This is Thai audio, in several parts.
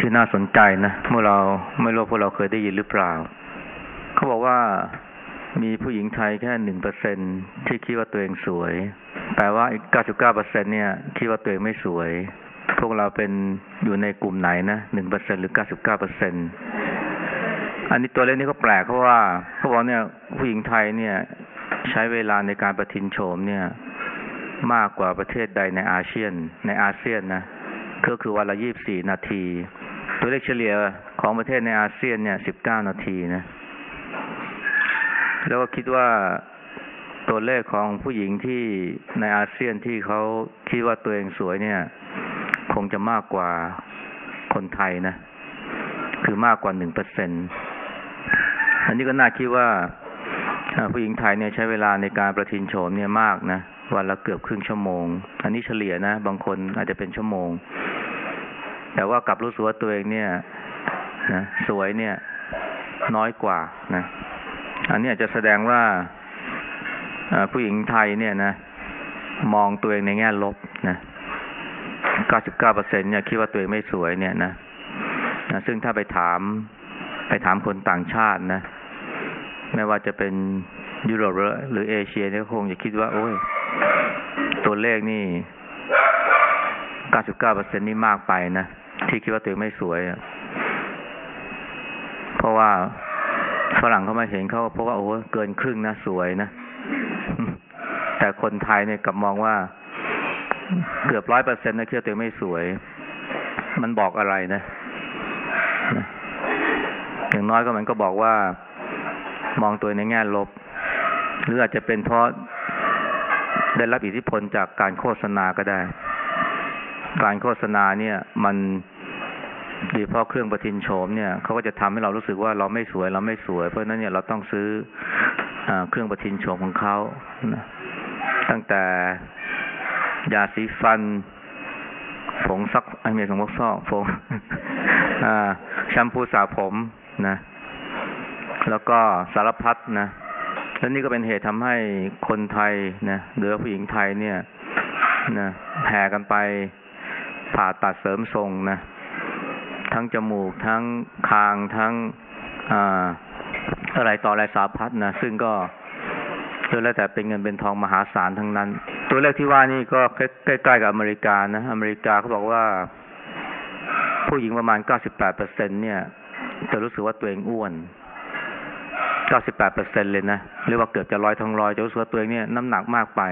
ที่น่าสนใจนะเมื่อเราไม่รู้พวกเราเคยได้ยินหรือเปล่า เขาบอกว่ามีผู้หญิงไทยแค่หนึ่งเปอร์เซ็นที่คิดว่าตัวเองสวย แปลว่าอีกเก้าสิบเก้าเปอร์เซ็นเนี่ยคิดว่าตัวเองไม่สวย พวกเราเป็นอยู่ในกลุ่มไหนนะหนึ่งเปอร์เซ็นหรือเก้าสิบเก้าเปอร์เซ็นอันนี้ตัวเลขนี้ก็แปลกเพราะว่าเขาบอกเนี่ยผู้หญิงไทยเนี่ย ใช้เวลาในการประทินโฉมเนี่ย มากกว่าประเทศใดในอาเซียน ในอาเซียนนะก็คือวันละยี่บสี่นาที ตัวเลขเฉลี่ยของประเทศในอาเซียนเนี่ยสิบเก้านาทีนะ แล้วก็คิดว่าตัวเลขของผู้หญิงที่ในอาเซียนที่เขาคิดว่าตัวเองสวยเนี่ย คงจะมากกว่าคนไทยนะ คือมากกว่าหนึ่งเปอร์เซ็นอันนี้ก็น่าคิดว่าผู้หญิงไทยเนี่ยใช้เวลาในการประทินโฉมเนี่ยมากนะวันละเกือบครึ่งชั่วโมง อันนี้เฉลี่ยนะ บางคนอาจจะเป็นชั่วโมง แต่ว่ากลับรู้สึกว่าตัวเองเนี่ยนะสวยเนี่ย น้อยกว่านะอันนี้อาจจะแสดงว่าผู้หญิงไทยเนี่ยนะ มองตัวเองในแง่ลบนะ 99%เนี่ยคิดว่าตัวเองไม่สวยเนี่ยนะนะซึ่งถ้าไปถาม ไปถามคนต่างชาตินะ ไม่ว่าจะเป็นยุโรปหรือเอเชียเนี่ยคงจะคิดว่า โอ้ย ตัวเลขนี่เก้าสิบเก้าเปอร์เซ็นนี่มากไปนะ ที่คิดว่าตัวเองไม่สวยเพราะว่าฝรั่งเขามาเห็นเขาเพราะว่าโอ้เกินครึ่งนะสวยนะ แต่คนไทยเนี่ยกลับมองว่าเกือบร้อยเปอร์เซ็นต์นะคิดว่าตัวเองไม่สวย มันบอกอะไรนะอย่างน้อยก็มันก็บอกว่ามองตัวในแง่ลบ หรืออาจจะเป็นเพราะได้รับอิทธิพลจากการโฆษณาก็ได้ การโฆษณาเนี่ย มันโดีเฉพาะเครื่องประทินโฉมเนี่ยเขาก็จะทำให้เรารู้สึกว่าเราไม่สวยเราไม่สวย เพราะนั้นเนี่ยเราต้องซื้ออเครื่องประทินโฉมของเขาตั้งแต่ยาสีฟัน ผงซักไอเมสงมกซอกผงแชมพูสระผมนะ แล้วก็สารพัดนะและนี่ก็เป็นเหตุทำให้คนไทยนะหรือผู้หญิงไทยเนี่ยนะแห่กันไป ผ่าตัดเสริมทรงนะ ทั้งจมูก ทั้งคาง ทั้งอ่าอะไรต่ออะไรสาพัดนะ ซึ่งก็โดยแล้วแต่เป็นเงินเป็นทองมหาศาลทั้งนั้น ตัวเลขที่ว่านี่ก็ใกล้ๆกับอเมริกานะ อเมริกาเขาบอกว่า ผู้หญิงประมาณ 98เปอร์เซ็นเนี่ย จะรู้สึกว่าตัวเองอ้วนเก้าสิบแปดเปอร์เซ็นเลยนะ หรือว่าเกือบจะร้อยทั้งร้อยจะรู้สึกว่าตัวเองเนี่ยน้ำหนักมากไป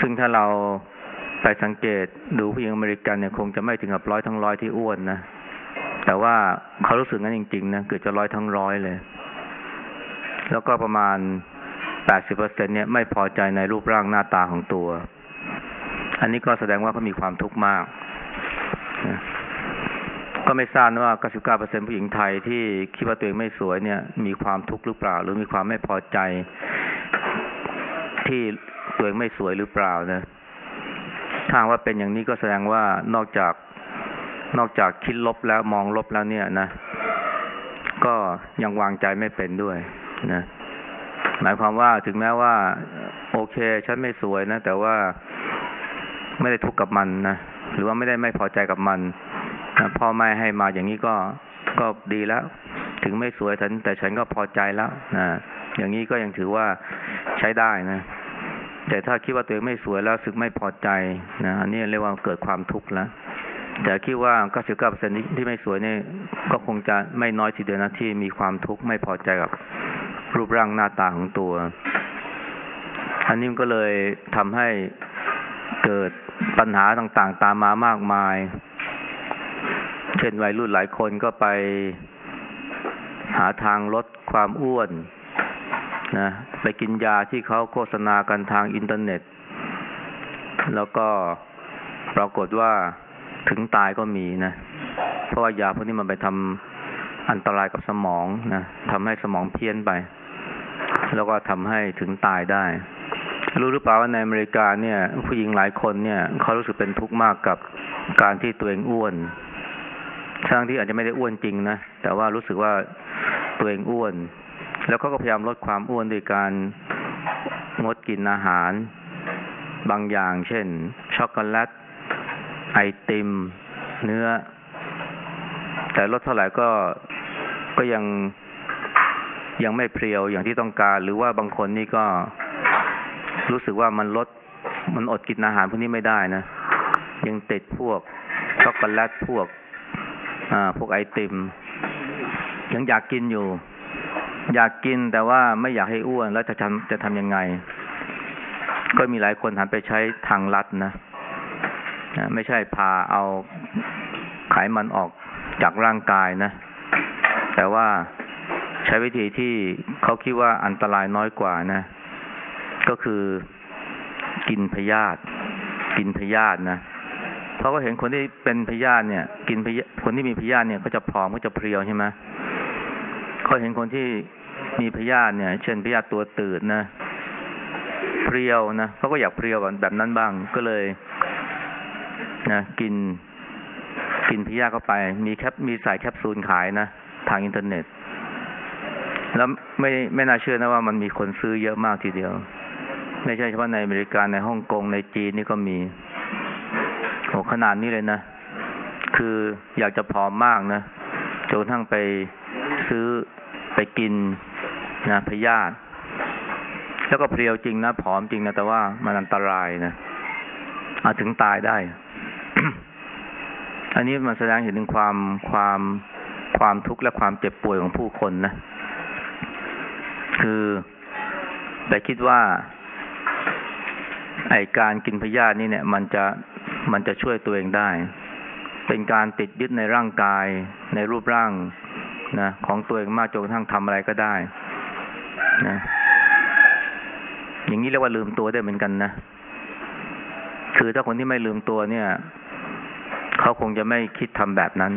ซึ่งถ้าเรา ไปสังเกตดูผู้หญิงอเมริกันเนี่ยคงจะไม่ถึงกับร้อยทั้งร้อยที่อ้วนนะ แต่ว่าเขารู้สึกงั้นจริงๆนะเกือบจะร้อยทั้งร้อยเลย แล้วก็ประมาณแปดสิบเปอร์เซ็นเนี่ยไม่พอใจในรูปร่างหน้าตาของตัว อันนี้ก็แสดงว่าเขามีความทุกข์มาก ก็ไม่ทราบว่า99%ผู้หญิงไทยที่คิดว่าตัวเองไม่สวยเนี่ย มีความทุกข์หรือเปล่า หรือมีความไม่พอใจที่ตัวเองไม่สวยหรือเปล่านะ ถ้าว่าเป็นอย่างนี้ก็แสดงว่านอกจากนอกจากคิดลบแล้วมองลบแล้วเนี่ยนะ ก็ยังวางใจไม่เป็นด้วยนะหมายความว่าถึงแม้ว่า โอเค ฉันไม่สวยนะ แต่ว่าไม่ได้ทุกข์กับมันนะหรือว่าไม่ได้ไม่พอใจกับมันพ่อแม่ให้มาอย่างนี้ก็ก็ดีแล้ว ถึงไม่สวยฉันแต่ฉันก็พอใจแล้วนะอย่างนี้ก็ยังถือว่าใช้ได้นะ แต่ถ้าคิดว่าตัวเองไม่สวยแล้วสึกไม่พอใจนะอันนี้เรียกว่าเกิดความทุกข์แล้วแต่คิดว่า 99%ที่ไม่สวยนี่ก็คงจะไม่น้อยทีเดียวนะที่มีความทุกข์ไม่พอใจกับรูปร่างหน้าตาของตัว อันนี้ก็เลยทำให้เกิดปัญหาต่างๆ ตามมามากมาย เช่นวัยรุ่นหลายคนก็ไปหาทางลดความอ้วน นะไปกินยาที่เขาโฆษณากันทางอินเทอร์เน็ต แล้วก็ปรากฏว่าถึงตายก็มีนะ เพราะว่ายาพวกนี้มันไปทำอันตรายกับสมองนะทำให้สมองเพี้ยนไป แล้วก็ทำให้ถึงตายได้ รู้หรือเปล่าว่าในอเมริกาเนี่ย ผู้หญิงหลายคนเนี่ยเขารู้สึกเป็นทุกข์มากกับการที่ตัวเองอ้วนทั้งที่อาจจะไม่ได้อ้วนจริงนะ แต่ว่ารู้สึกว่าตัวเองอ้วน แล้วเขาก็พยายามลดความอ้วนโดยการงดกินอาหาร บางอย่าง เช่น ช็อกโกแลต ไอติม เนื้อ แต่ลดเท่าไหร่ก็ก็ยังยังไม่เพรียวอย่างที่ต้องการ หรือว่าบางคนนี่ก็รู้สึกว่ามันลดมันอดกินอาหารพวกนี้ไม่ได้นะ ยังติดพวกช็อกโกแลตพวก อ่า พวกไอติม ยังอยากกินอยู่ อยากกินแต่ว่าไม่อยากให้อ้วนแล้วจะทำจะทำยังไง ก็มีหลายคนหันไปใช้ทางลัดนะไม่ใช่พาเอาไขมันออกจากร่างกายนะ แต่ว่าใช้วิธีที่เขาคิดว่าอันตรายน้อยกว่านะ ก็คือกินพยาธิกินพยาธินะเพราะก็เห็นคนที่เป็นพยาธิเนี่ย กินพยาคนที่มีพยาธิเนี่ยก็จะผอมก็จะเพรียวใช่ไหมเเขาเห็นคนที่มีพยาธิเนี่ย เช่นพยาธิตัวตืดนะเพรียวนะเขาก็อยากเพรียวแบบนั้นบ้าง ก็เลยนะกินกินพยาธิเข้าไป มีแคปมีใส่แคปซูลขายนะทางอินเทอร์เน็ต แล้วไม่ไม่น่าเชื่อนะว่ามันมีคนซื้อเยอะมากทีเดียว ไม่ใช่เฉพาะในอเมริกาในฮ่องกงในจีนนี่ก็มีโอ้ขนาดนี้เลยนะ คืออยากจะผอมมากนะจนทั่งไปซื้อ ไปกินนะพยาธิแล้วก็เพรียวจริงนะผอมจริงนะ แต่ว่ามันอันตรายนะอาจถึงตายได้ อันนี้มันแสดงเห็นถึงความความความทุกข์และความเจ็บป่วยของผู้คนนะ คือไปคิดว่า ไอการกินพยาธินี่เนี่ย มันจะมันจะช่วยตัวเองได้ เป็นการติดยึดในร่างกายในรูปร่าง นะของตัวเองมากจนกระทั่งทำอะไรก็ได้นะอย่างนี้เรียกว่าลืมตัวได้เหมือนกันนะ คือถ้าคนที่ไม่ลืมตัวเนี่ย เขาคงจะไม่คิดทำแบบนั้น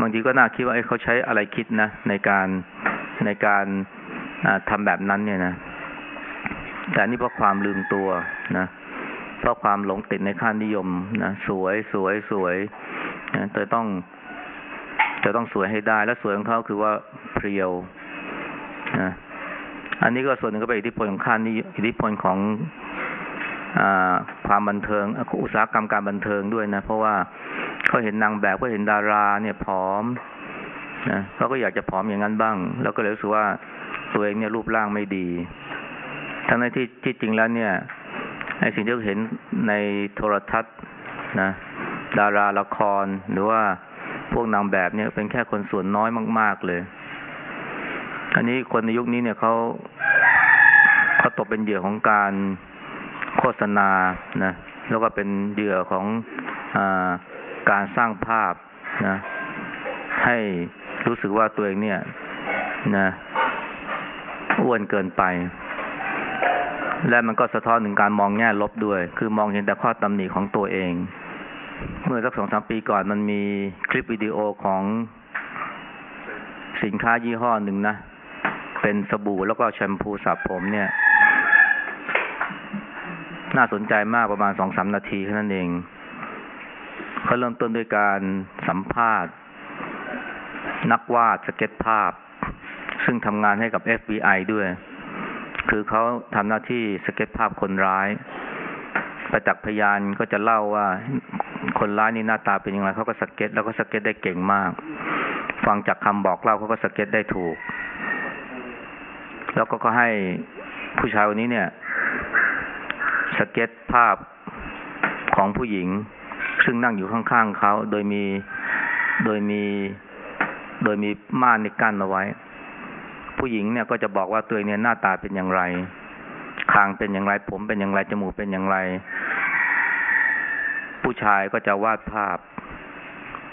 บางทีก็น่าคิดว่าเขาใช้อะไรคิดนะในการในการทำแบบนั้นเนี่ยนะ แต่นี่เพราะความลืมตัวนะ เพราะความหลงติดในค่านิยมนะ สวยสวยสวยนะจะต้อง จะต้องสวยให้ได้ และสวยของเขาคือว่าเพรียวนะอันนี้ก็ส่วนหนึ่งก็เป็นอิทธิพลของค่านิอิทธิพลของอความบันเทิงอุตสาหกรรมการบันเทิงด้วยนะ เพราะว่าเขาเห็นนางแบบเขาเห็นดารา เนี่ยผอมนะเขาก็อยากจะผอมอย่างนั้นบ้าง แล้วก็เลยรู้สึกว่าตัวเองเนี่ยรูปร่างไม่ดี ทั้งในที่ที่จริงแล้วเนี่ยไอ้สิ่งที่เราเห็นในโทรทัศน์นะ ดาราละครหรือว่า พวกนางแบบเนี่ยเป็นแค่คนส่วนน้อยมาก ๆ เลย อันนี้คนในยุคนี้เนี่ยเขาเขาตกเป็นเหยื่อของการโฆษณานะแล้วก็เป็นเหยื่อของอการสร้างภาพนะ ให้รู้สึกว่าตัวเองเนี่ยนะอ้วนเกินไป และมันก็สะท้อนถึงการมองแง่ลบด้วย คือมองเห็นแต่ข้อตำหนิของตัวเอง เมื่อสักสองสามปีก่อนมันมีคลิปวิดีโอของสินค้ายี่ห้อหนึ่งนะ เป็นสบู่แล้วก็แชมพูสระผมเนี่ย น่าสนใจมากประมาณสองสามนาทีเท่านั้นเองเขาเริ่มต้นด้วยการสัมภาษณ์ นักวาดสเก็ตภาพ ซึ่งทำงานให้กับ FBI ด้วย คือเขาทำหน้าที่สเก็ตภาพคนร้ายประจักษ์พยานก็จะเล่าว่า คนร้ายนี่หน้าตาเป็นยังไงเขาก็สเก็ต แล้วก็สเก็ตได้เก่งมาก ฟังจากคำบอกเล่าเขาก็สเก็ตได้ถูก แล้วก็ก็ให้ผู้ชายคนนี้เนี่ย สเก็ตภาพของผู้หญิง ซึ่งนั่งอยู่ข้างๆเขาโดยมีโดยมีโดยมีม่านในกั้นเอาไว้ ผู้หญิงเนี่ยก็จะบอกว่าตัวเองเนี่ยหน้าตาเป็นอย่างไรคางเป็นอย่างไร ผมเป็นอย่างไรจมูกเป็นอย่างไร ผู้ชายก็จะวาดภาพ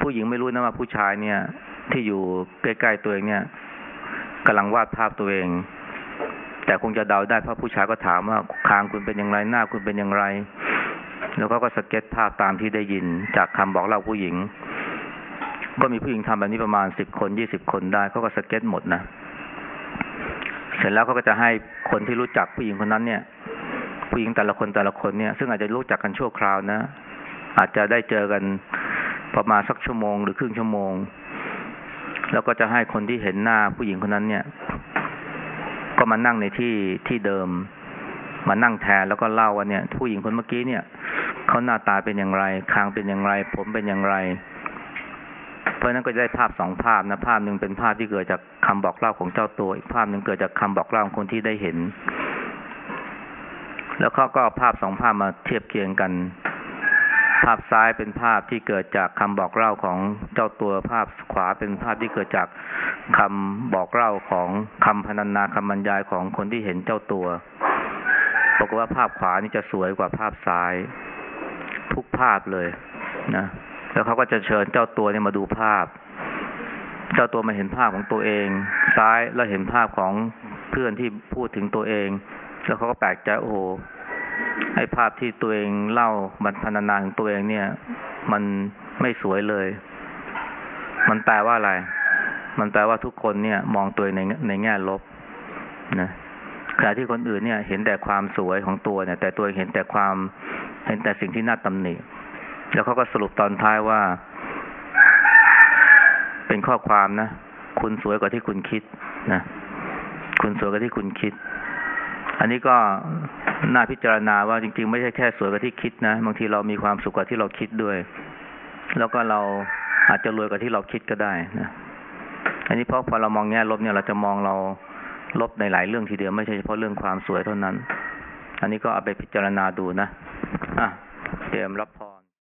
ผู้หญิงไม่รู้นะว่าผู้ชายเนี่ย ที่อยู่ใกล้ๆตัวเองเนี่ยกำลังวาดภาพตัวเอง แต่คงจะเดาได้เพราะผู้ชายก็ถามว่าคางคุณเป็นอย่างไรหน้าคุณเป็นอย่างไร แล้วก็ก็สเก็ตภาพตามที่ได้ยิน จากคำบอกเล่าผู้หญิง ก็มีผู้หญิงทำแบบนี้ประมาณสิบคนยี่สิบคนได้เขาก็สเก็ตหมดนะเสร็จแล้วเขาก็จะให้คนที่รู้จักผู้หญิงคนนั้นเนี่ย ผู้หญิงแต่ละคนแต่ละคนเนี่ย ซึ่งอาจจะรู้จักกันชั่วคราวนะ อาจจะได้เจอกันประมาณสักชั่วโมงหรือครึ่งชั่วโมง แล้วก็จะให้คนที่เห็นหน้าผู้หญิงคนนั้นเนี่ย ก็มานั่งในที่ที่เดิม มานั่งแทนแล้วก็เล่าว่าเนี่ย ผู้หญิงคนเมื่อกี้เนี่ยเขาหน้าตาเป็นอย่างไร คางเป็นอย่างไร ผมเป็นอย่างไร เพราะนั้นก็จะได้ภาพสองภาพนะภาพหนึ่งเป็นภาพที่เกิดจากคำบอกเล่าของเจ้าตัว อีกภาพหนึ่งเกิดจากคำบอกเล่าของคนที่ได้เห็น แล้วเขาก็ภาพสองภาพมาเทียบเคียงกันาพซ้ายเป็นภาพที่เกิดจากคำบอกเล่าของเจ้าตัวภาพขวาเป็นภาพที่เกิดจากคำบอกเล่าของคำพรรณนาคำบรรยายของคนที่เห็นเจ้าตัวปรากฏว่าภาพขวานี่จะสวยกว่าภาพซ้าย ทุกภาพเลยนะแล้วเขาก็จะเชิญเจ้าตัวเนี่ยมาดูภาพ เจ้าตัวมาเห็นภาพของตัวเอง ซ้ายแล้วเห็นภาพของเพื่อนที่พูดถึงตัวเอง แล้วเขาก็แปลกใจโอ้โห ไอ้ภาพที่ตัวเองเล่าบรรพรรณนาของตัวเองเนี่ย มันไม่สวยเลย มันแปลว่าอะไร มันแปลว่าทุกคนเนี่ย มองตัวเองในในแง่ลบนะขณะที่คนอื่นเนี่ย เห็นแต่ความสวยของตัวเนี่ย แต่ตัวเองเห็นแต่ความเห็นแต่สิ่งที่น่าตำหนิแล้วเขาก็สรุปตอนท้ายว่า เป็นข้อความนะ คุณสวยกว่าที่คุณคิดนะ คุณสวยกว่าที่คุณคิด อันนี้ก็น่าพิจารณาว่าจริง ๆ ไม่ใช่แค่สวยกว่าที่คิดนะ บางทีเรามีความสุขกว่าที่เราคิดด้วย แล้วก็เราอาจจะรวยกว่าที่เราคิดก็ได้นะอันนี้เพราะพอเรามองแง่ลบเนี่ยเราจะมองเราลบในหลายเรื่องทีเดียวไม่ใช่เฉพาะเรื่องความสวยเท่านั้น อันนี้ก็เอาไปพิจารณาดูนะ อะ เตรียมรับพร